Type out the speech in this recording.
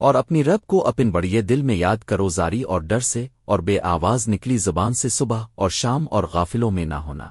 اور اپنی رب کو اپن بڑیے دل میں یاد کرو زاری اور ڈر سے اور بے آواز نکلی زبان سے صبح اور شام اور غافلوں میں نہ ہونا۔